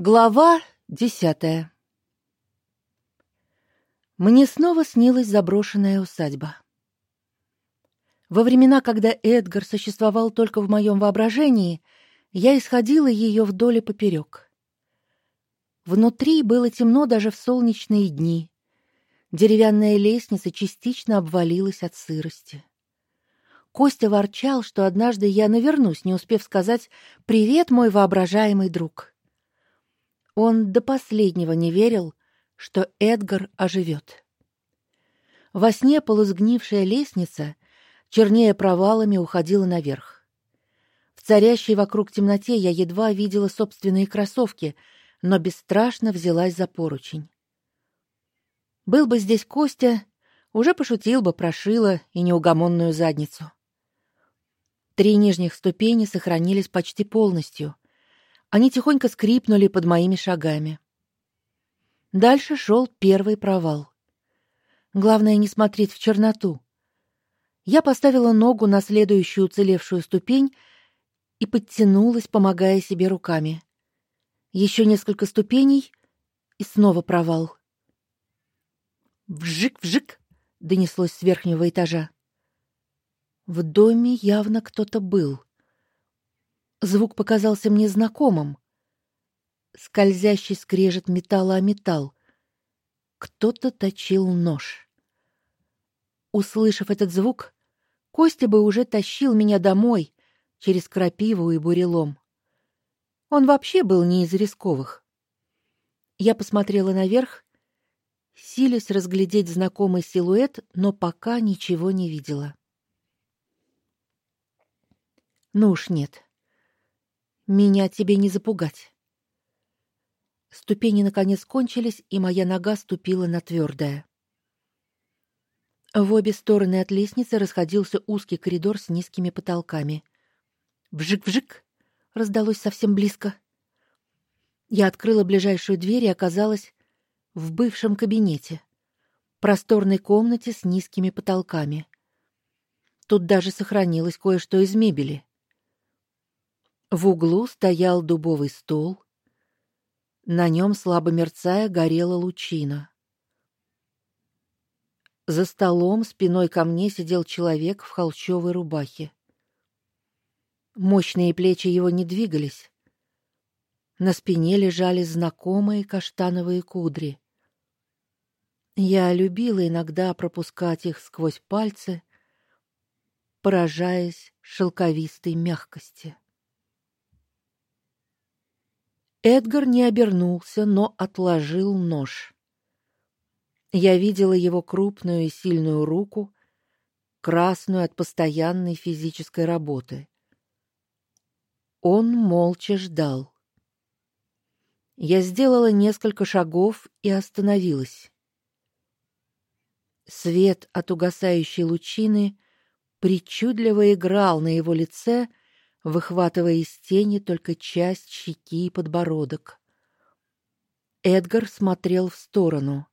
Глава десятая. Мне снова снилась заброшенная усадьба. Во времена, когда Эдгар существовал только в моем воображении, я исходила ее вдоль и поперек. Внутри было темно даже в солнечные дни. Деревянная лестница частично обвалилась от сырости. Костя ворчал, что однажды я навернусь, не успев сказать «Привет, мой воображаемый друг». Он до последнего не верил, что Эдгар оживет. Во сне полусгнившая лестница, чернее провалами, уходила наверх. В царящей вокруг темноте я едва видела собственные кроссовки, но бесстрашно взялась за поручень. Был бы здесь Костя, уже пошутил бы про шило и неугомонную задницу. Три нижних ступени сохранились почти полностью — они тихонько скрипнули под моими шагами. Дальше шел первый провал. Главное не смотреть в черноту. Я поставила ногу на следующую уцелевшую ступень и подтянулась, помогая себе руками. Еще несколько ступеней и снова провал. Вжик-вжик донеслось с верхнего этажа. В доме явно кто-то был. Звук показался мне знакомым. Скользящий скрежет металла о металл. Кто-то точил нож. Услышав этот звук, Костя бы уже тащил меня домой через крапиву и бурелом. Он вообще был не из рисковых. Я посмотрела наверх, силясь разглядеть знакомый силуэт, но пока ничего не видела. Ну уж нет. Меня тебе не запугать. Ступени наконец кончились, и моя нога ступила на твердое. В обе стороны от лестницы расходился узкий коридор с низкими потолками. Вжик-вжик раздалось совсем близко. Я открыла ближайшую дверь и оказалась в бывшем кабинете, просторной комнате с низкими потолками. Тут даже сохранилось кое-что из мебели. В углу стоял дубовый стол. На нем слабо мерцая горела лучина. За столом спиной ко мне сидел человек в холщовой рубахе. Мощные плечи его не двигались. На спине лежали знакомые каштановые кудри. Я любила иногда пропускать их сквозь пальцы, поражаясь шелковистой мягкости. Эдгар не обернулся, но отложил нож. Я видела его крупную и сильную руку, красную от постоянной физической работы. Он молча ждал. Я сделала несколько шагов и остановилась. Свет от угасающей лучины причудливо играл на его лице, выхватывая из тени только часть щеки и подбородок. Эдгар смотрел в сторону.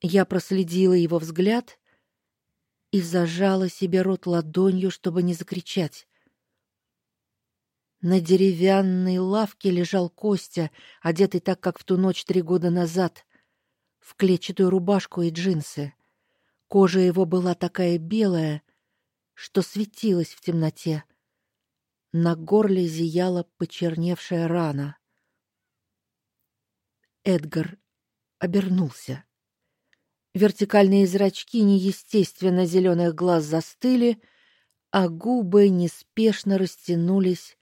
Я проследила его взгляд и зажала себе рот ладонью, чтобы не закричать. На деревянной лавке лежал Костя, одетый так, как в ту ночь три года назад, в клетчатую рубашку и джинсы. Кожа его была такая белая, что светилась в темноте. На горле зияла почерневшая рана. Эдгар обернулся. Вертикальные зрачки неестественно зеленых глаз застыли, а губы неспешно растянулись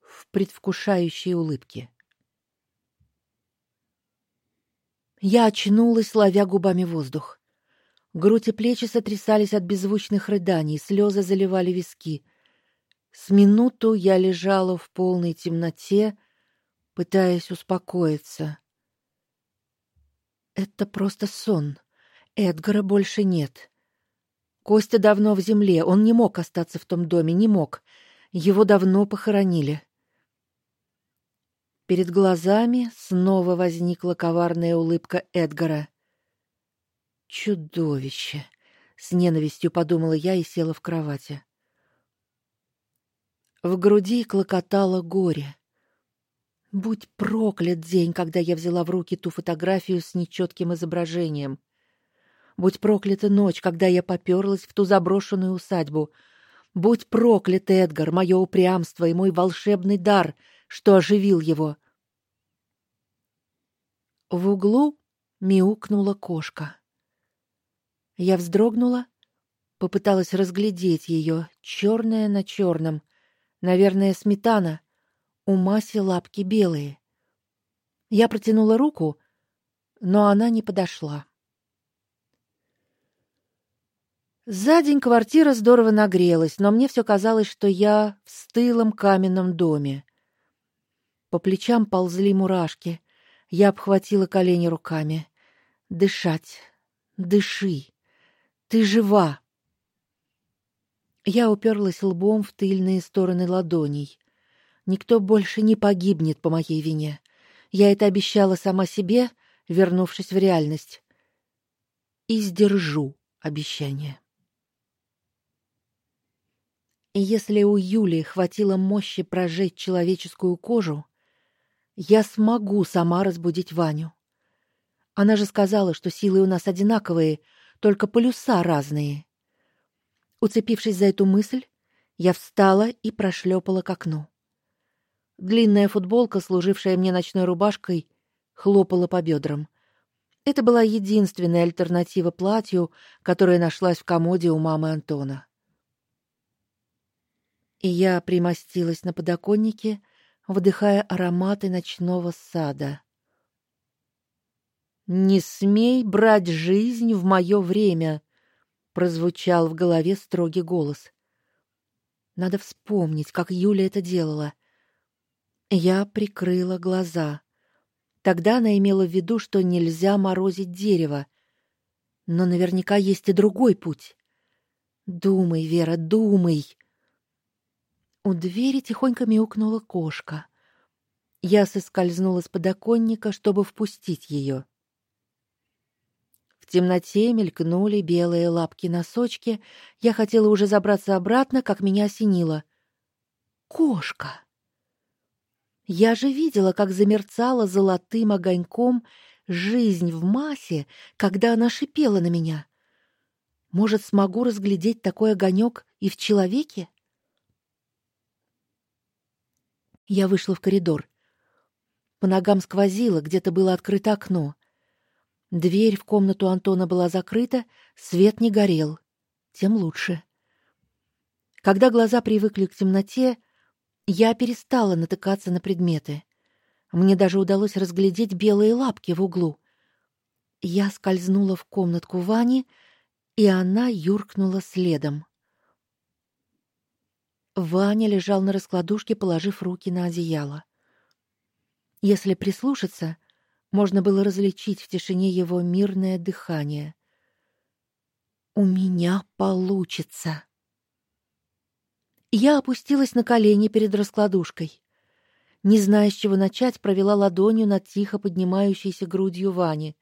в предвкушающей улыбке. Я очнулась, ловя губами воздух. Грудь и плечи сотрясались от беззвучных рыданий, слезы заливали виски — с минуту я лежала в полной темноте, пытаясь успокоиться. Это просто сон. Эдгара больше нет. Костя давно в земле, он не мог остаться в том доме, не мог. Его давно похоронили. Перед глазами снова возникла коварная улыбка Эдгара. Чудовище, с ненавистью подумала я и села в кровати. В груди клокотало горе. Будь проклят день, когда я взяла в руки ту фотографию с нечетким изображением. Будь проклята ночь, когда я поперлась в ту заброшенную усадьбу. Будь проклят, Эдгар, мое упрямство и мой волшебный дар, что оживил его. В углу мяукнула кошка. Я вздрогнула, попыталась разглядеть ее, черная на черном, наверное, сметана. У Маси лапки белые. Я протянула руку, но она не подошла. За день квартира здорово нагрелась, но мне все казалось, что я в стылом каменном доме. По плечам ползли мурашки. Я обхватила колени руками. Дышать. Дыши. Ты жива. Я уперлась лбом в тыльные стороны ладоней. Никто больше не погибнет по моей вине. Я это обещала сама себе, вернувшись в реальность. И сдержу обещание. И если у Юли хватило мощи прожечь человеческую кожу, я смогу сама разбудить Ваню. Она же сказала, что силы у нас одинаковые, только полюса разные. Уцепившись за эту мысль, я встала и прошлепала к окну. Длинная футболка, служившая мне ночной рубашкой, хлопала по бедрам. Это была единственная альтернатива платью, которая нашлась в комоде у мамы Антона и я примостилась на подоконнике, вдыхая ароматы ночного сада. Не смей брать жизнь в мое время, прозвучал в голове строгий голос. Надо вспомнить, как Юля это делала. Я прикрыла глаза. Тогда она имела в виду, что нельзя морозить дерево. Но наверняка есть и другой путь. Думай, Вера, думай. У двери тихонько мяукнула кошка. Я соскользнула с подоконника, чтобы впустить ее. В темноте мелькнули белые лапки-носочки. Я хотела уже забраться обратно, как меня осенило. Кошка. Я же видела, как замерцала золотым огоньком жизнь в массе, когда она шипела на меня. Может, смогу разглядеть такой огонек и в человеке? Я вышла в коридор. По ногам сквозило, где-то было открыто окно. Дверь в комнату Антона была закрыта, свет не горел. Тем лучше. Когда глаза привыкли к темноте, я перестала натыкаться на предметы. Мне даже удалось разглядеть белые лапки в углу. Я скользнула в комнатку Вани, и она юркнула следом. Ваня лежал на раскладушке, положив руки на одеяло. Если прислушаться, можно было различить в тишине его мирное дыхание. У меня получится. Я опустилась на колени перед раскладушкой. Не зная, с чего начать, провела ладонью над тихо поднимающейся грудью Вани.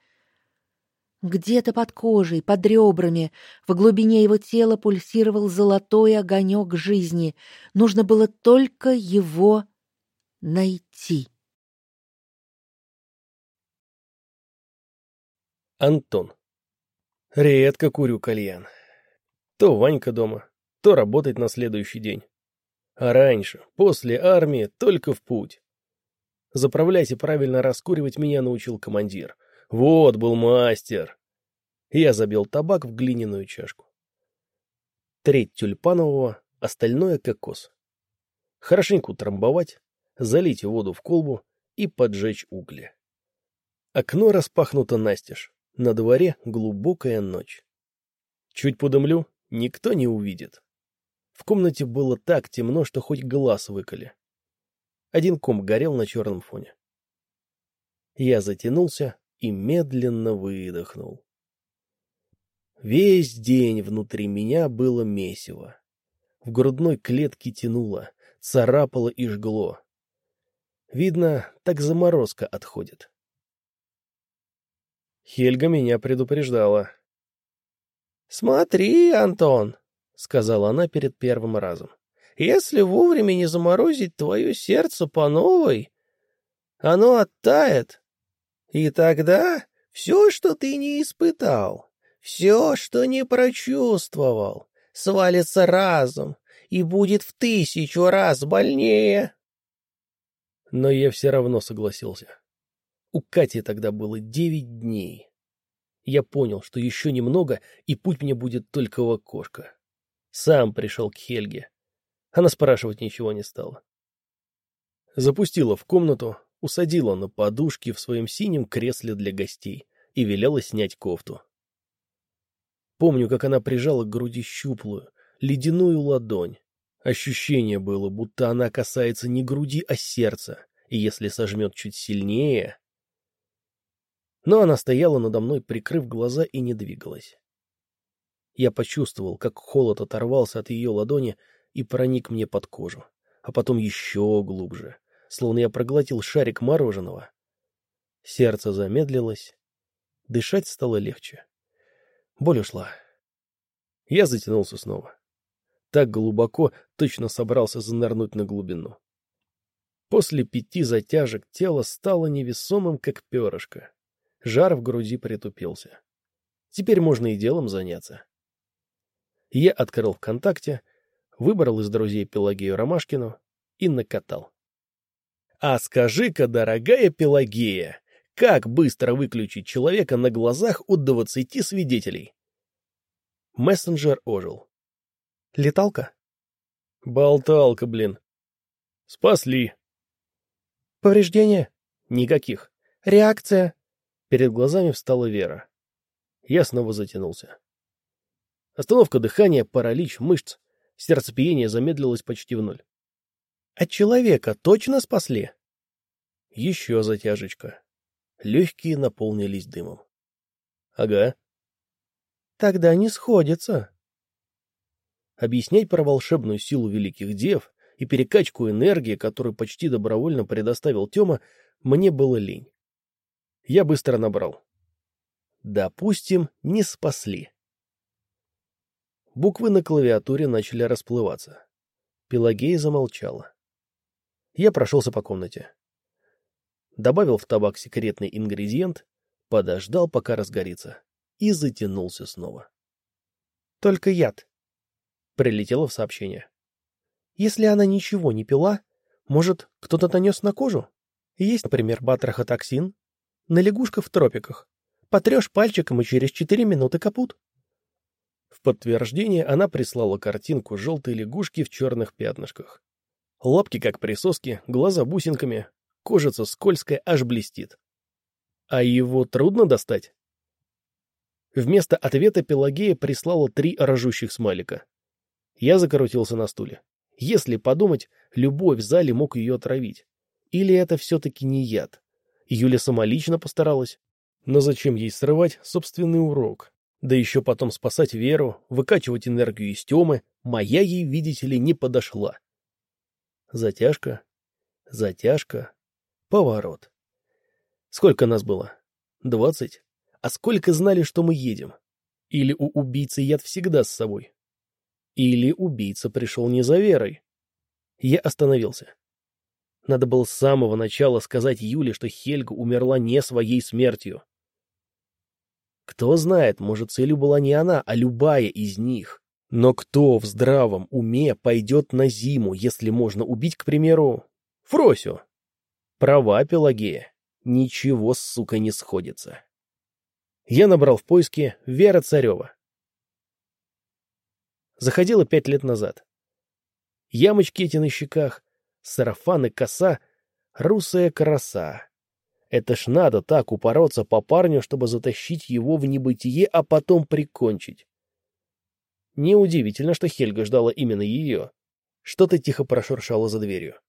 Где-то под кожей, под ребрами, в глубине его тела пульсировал золотой огонек жизни. Нужно было только его найти. Антон. Редко курю кальян. То Ванька дома, то работать на следующий день. А раньше, после армии, только в путь. Заправлять и правильно раскуривать меня научил командир — вот был мастер. Я забил табак в глиняную чашку. Треть тюльпанового, остальное кокос. Хорошенько утрамбовать, залить воду в колбу и поджечь угли. Окно распахнуто настежь. На дворе глубокая ночь. Чуть подымлю, никто не увидит. В комнате было так темно, что хоть глаз выколи. Один ком горел на черном фоне. Я затянулся, и медленно выдохнул. Весь день внутри меня было месиво. В грудной клетке тянуло, царапало и жгло. Видно, так заморозка отходит. Хельга меня предупреждала. «Смотри, Антон», — сказала она перед первым разом, — «если вовремя не заморозить твое сердце по новой, оно оттает. И тогда все, что ты не испытал, все, что не прочувствовал, свалится разом и будет в тысячу раз больнее. Но я все равно согласился. У Кати тогда было девять дней. Я понял, что еще немного, и путь мне будет только в окошко. Сам пришел к Хельге. Она спрашивать ничего не стала. Запустила в комнату, усадила на подушки в своем синем кресле для гостей и велела снять кофту. Помню, как она прижала к груди щуплую, ледяную ладонь. Ощущение было, будто она касается не груди, а сердца, и если сожмет чуть сильнее... Но она стояла надо мной, прикрыв глаза, и не двигалась. Я почувствовал, как холод оторвался от ее ладони и проник мне под кожу, а потом еще глубже, словно я проглотил шарик мороженого. Сердце замедлилось, дышать стало легче. Боль ушла. Я затянулся снова. Так глубоко точно собрался занырнуть на глубину. После пяти затяжек тело стало невесомым, как перышко. Жар в груди притупился. Теперь можно и делом заняться. Я открыл ВКонтакте, выбрал из друзей Пелагею Ромашкину и накатал. А скажи-ка, дорогая Пелагея, как быстро выключить человека на глазах у двадцати свидетелей? Мессенджер ожил. Леталка? Болталка, блин. Спасли. Повреждения? Никаких. Реакция? Перед глазами встала Вера. Я снова затянулся. Остановка дыхания, паралич мышц, сердцебиение замедлилось почти в ноль. А человека точно спасли? Еще затяжечка. Легкие наполнились дымом. Ага. Тогда не сходится. Объяснять про волшебную силу великих дев и перекачку энергии, которую почти добровольно предоставил Тёма, мне было лень. Я быстро набрал. Допустим, не спасли. Буквы на клавиатуре начали расплываться. Пелагея замолчала. Я прошелся по комнате. Добавил в табак секретный ингредиент, подождал, пока разгорится, и затянулся снова. «Только яд», — прилетело в сообщение. «Если она ничего не пила, может, кто-то нанес на кожу? Есть, например, батрахотоксин, на лягушках в тропиках. Потрешь пальчиком, и через четыре минуты капут». В подтверждение она прислала картинку желтой лягушки в черных пятнышках. Лапки как присоски, глаза бусинками, кожица скользкая, аж блестит. А его трудно достать? Вместо ответа Пелагея прислала три рожущих смайлика. Я закрутился на стуле. Если подумать, любовь в зале мог ее отравить. Или это все-таки не яд? Юля самолично постаралась. Но зачем ей срывать собственный урок? Да еще потом спасать Веру, выкачивать энергию из темы, моя ей, видите ли, не подошла. Затяжка, затяжка, поворот. Сколько нас было? Двадцать? А сколько знали, что мы едем? Или у убийцы яд всегда с собой? Или убийца пришел не за Верой? Я остановился. Надо было с самого начала сказать Юле, что Хельга умерла не своей смертью. Кто знает, может, целью была не она, а любая из них. Но кто в здравом уме пойдет на зиму, если можно убить, к примеру, Фросю? Права, Пелагея. Ничего, сука, не сходится. Я набрал в поиске Вера Царева. Заходила пять лет назад. Ямочки эти на щеках, сарафан и коса, русая краса. Это ж надо так упороться по парню, чтобы затащить его в небытие, а потом прикончить. Неудивительно, что Хельга ждала именно ее. Что-то тихо прошуршало за дверью.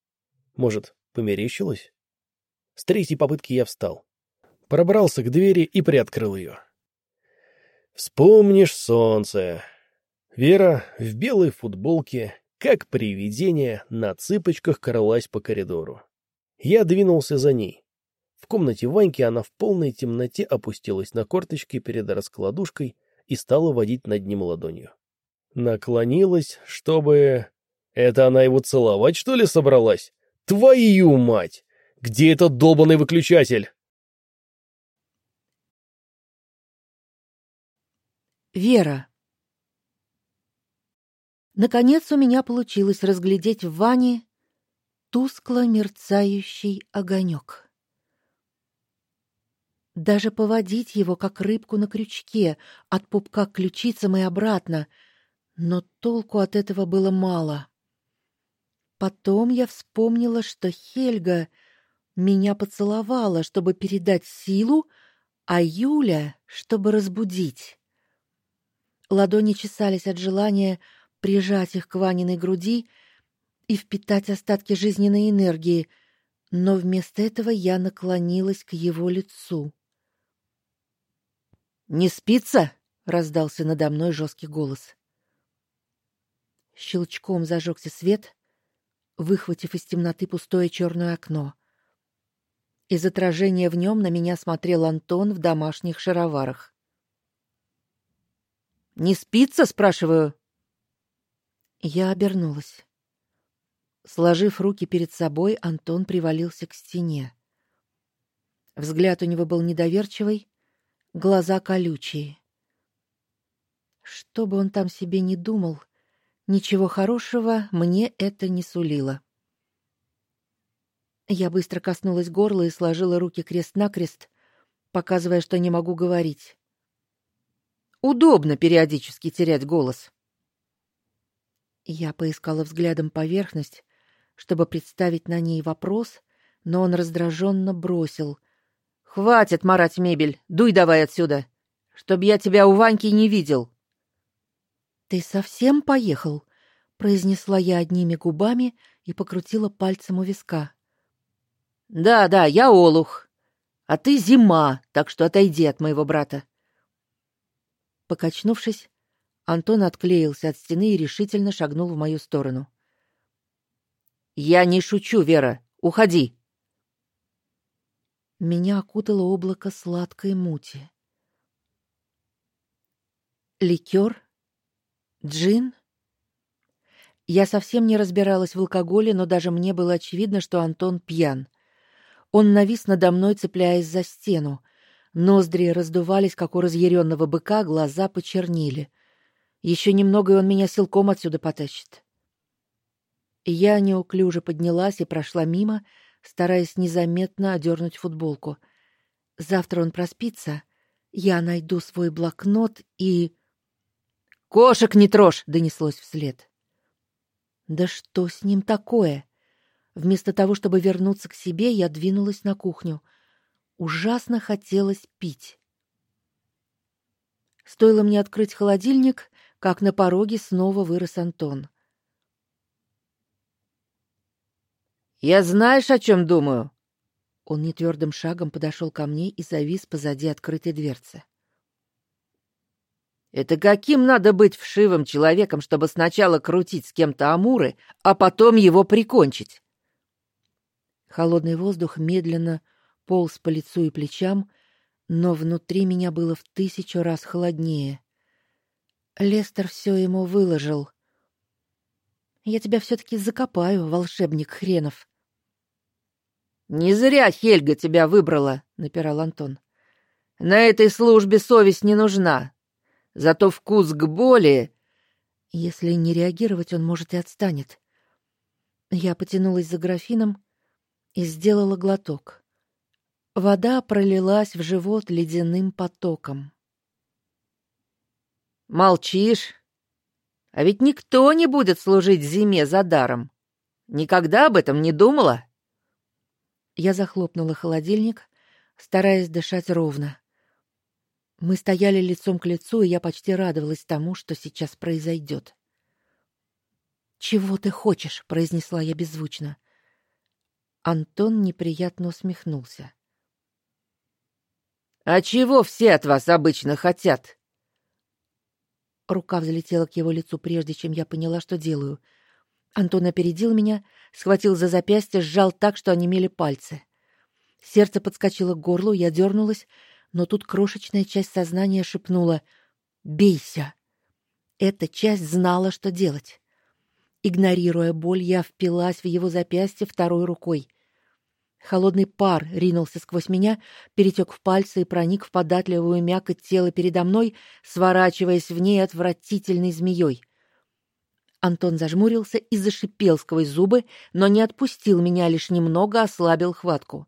Может, померещилось? С третьей попытки я встал. Пробрался к двери и приоткрыл ее. Вспомнишь солнце. Вера в белой футболке, как привидение, на цыпочках кралась по коридору. Я двинулся за ней. В комнате Ваньки она в полной темноте опустилась на корточки перед раскладушкой и стала водить над ним ладонью. Наклонилась, чтобы... Это она его целовать, что ли, собралась? Твою мать! Где этот долбанный выключатель? Вера. Наконец у меня получилось разглядеть в ванне тускло мерцающий огонек. Даже поводить его, как рыбку на крючке, от пупка к ключицам и обратно, но толку от этого было мало. Потом я вспомнила, что Хельга меня поцеловала, чтобы передать силу, а Юля, чтобы разбудить. Ладони чесались от желания прижать их к Ваниной груди и впитать остатки жизненной энергии, но вместо этого я наклонилась к его лицу. Не спится? раздался надо мной жесткий голос. Щелчком зажегся свет, выхватив из темноты пустое черное окно. Из отражения в нем на меня смотрел Антон в домашних шароварах. Не спится, спрашиваю. Я обернулась. Сложив руки перед собой, Антон привалился к стене. Взгляд у него был недоверчивый, глаза колючие. Что бы он там себе не думал, ничего хорошего мне это не сулило. Я быстро коснулась горла и сложила руки крест-накрест, показывая, что не могу говорить. Удобно периодически терять голос. Я поискала взглядом поверхность, чтобы представить на ней вопрос, но он раздраженно бросил: "Хватит марать мебель, дуй давай отсюда, чтоб я тебя у Ваньки не видел". Ты совсем поехал? произнесла я одними губами и покрутила пальцем у виска. Да, да, я олух. А ты зима, так что отойди от моего брата. Покачнувшись, Антон отклеился от стены и решительно шагнул в мою сторону. Я не шучу, Вера. Уходи. Меня окутало облако сладкой мути. Ликер? Джин? Я совсем не разбиралась в алкоголе, но даже мне было очевидно, что Антон пьян. Он навис надо мной, цепляясь за стену. Ноздри раздувались, как у разъяренного быка, глаза почернели. Еще немного, и он меня силком отсюда потащит. Я неуклюже поднялась и прошла мимо, стараясь незаметно одернуть футболку. Завтра он проспится, я найду свой блокнот и Кошек не трожь, донеслось вслед. Да что с ним такое? Вместо того, чтобы вернуться к себе, я двинулась на кухню. Ужасно хотелось пить. Стоило мне открыть холодильник, как на пороге снова вырос Антон. Я знаешь, о чем думаю? Он нетвердым шагом подошел ко мне и завис позади открытой дверцы. Это каким надо быть вшивым человеком, чтобы сначала крутить с кем-то амуры, а потом его прикончить? Холодный воздух медленно полз по лицу и плечам, но внутри меня было в тысячу раз холоднее. Лестер все ему выложил. Я тебя все таки закопаю, волшебник хренов. Не зря Хельга тебя выбрала, напирал Антон. На этой службе совесть не нужна. Зато вкус к боли. Если не реагировать, он может и отстанет. Я потянулась за графином и сделала глоток. Вода пролилась в живот ледяным потоком. Молчишь? А ведь никто не будет служить зиме за даром. Никогда об этом не думала? Я захлопнула холодильник, стараясь дышать ровно. Мы стояли лицом к лицу, и я почти радовалась тому, что сейчас произойдет. Чего ты хочешь? произнесла я беззвучно. Антон неприятно усмехнулся. А чего все от вас обычно хотят? Рука взлетела к его лицу, прежде чем я поняла, что делаю. Антон опередил меня, схватил за запястье, сжал так, что онемели пальцы. Сердце подскочило к горлу, я дернулась, но тут крошечная часть сознания шепнула: "Бейся". Эта часть знала, что делать. Игнорируя боль, я впилась в его запястье второй рукой. Холодный пар ринулся сквозь меня, перетек в пальцы и проник в податливую мякоть тела передо мной, сворачиваясь в ней отвратительной змеей. Антон зажмурился и зашипел сквозь зубы, но не отпустил меня, лишь немного ослабил хватку.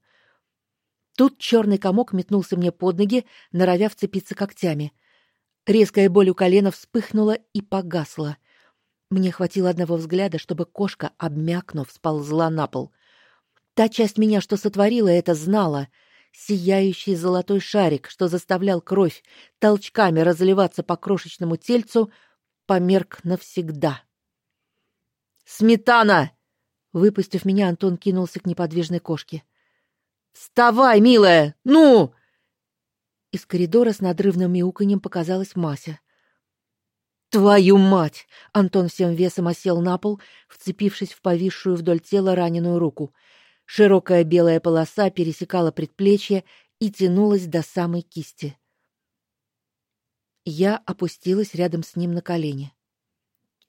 Тут черный комок метнулся мне под ноги, норовя вцепиться когтями. Резкая боль у колена вспыхнула и погасла. Мне хватило одного взгляда, чтобы кошка, обмякнув, сползла на пол. Та часть меня, что сотворила это, знала. Сияющий золотой шарик, что заставлял кровь толчками разливаться по крошечному тельцу, померк навсегда. Сметана! Выпустив меня, Антон кинулся к неподвижной кошке. Вставай, милая, ну! Из коридора с надрывным мяуканьем показалась Мася. Твою мать! Антон всем весом осел на пол, вцепившись в повисшую вдоль тела раненую руку. Широкая белая полоса пересекала предплечье и тянулась до самой кисти. Я опустилась рядом с ним на колени.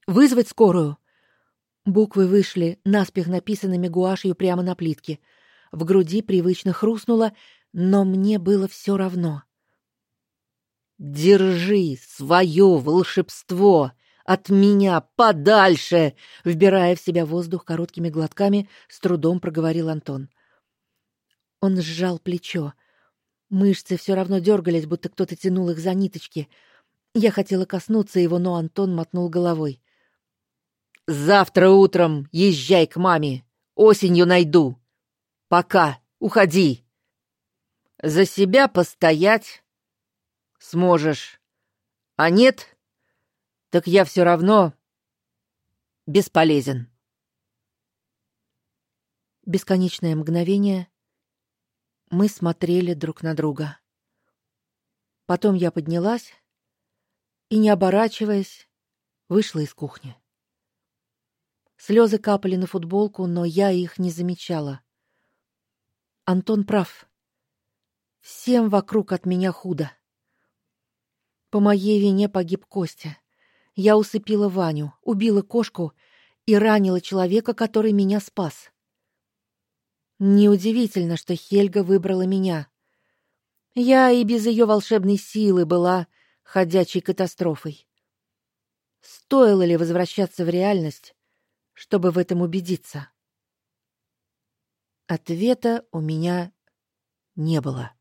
Вызвать скорую. Буквы вышли наспех написанными гуашью прямо на плитке. В груди привычно хрустнуло, но мне было все равно. Держи свое волшебство, от меня подальше, вбирая в себя воздух короткими глотками, с трудом проговорил Антон. Он сжал плечо. Мышцы все равно дергались, будто кто-то тянул их за ниточки. Я хотела коснуться его, но Антон мотнул головой. Завтра утром езжай к маме. Осенью найду. Пока. Уходи. За себя постоять сможешь. А нет, так я все равно бесполезен. Бесконечное мгновение мы смотрели друг на друга. Потом я поднялась и, не оборачиваясь, вышла из кухни. Слезы капали на футболку, но я их не замечала. Антон прав. Всем вокруг от меня худо. По моей вине погиб Костя. Я усыпила Ваню, убила кошку и ранила человека, который меня спас. Неудивительно, что Хельга выбрала меня. Я и без ее волшебной силы была ходячей катастрофой. Стоило ли возвращаться в реальность, чтобы в этом убедиться? Ответа у меня не было.